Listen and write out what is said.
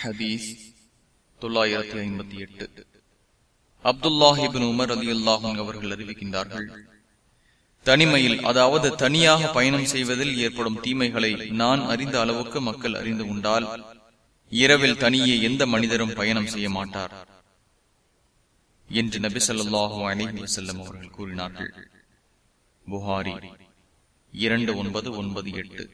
ஹதீஸ் தொள்ளாயிரத்தி ஐம்பத்தி எட்டு. அப்துல்லாஹிபின் உமர் அலி அல்லாஹும் அவர்கள் அறிவிக்கின்றார்கள் தனிமையில் அதாவது தனியாக பயணம் செய்வதில் ஏற்படும் தீமைகளை நான் அறிந்த அளவுக்கு மக்கள் அறிந்து கொண்டால் இரவில் தனியே எந்த மனிதரும் பயணம் செய்ய மாட்டார் என்று நபி சொல்லாஹு அலிஹி வசல்லம் அவர்கள் கூறினார்கள். புகாரி இரண்டு ஒன்பது ஒன்பது எட்டு.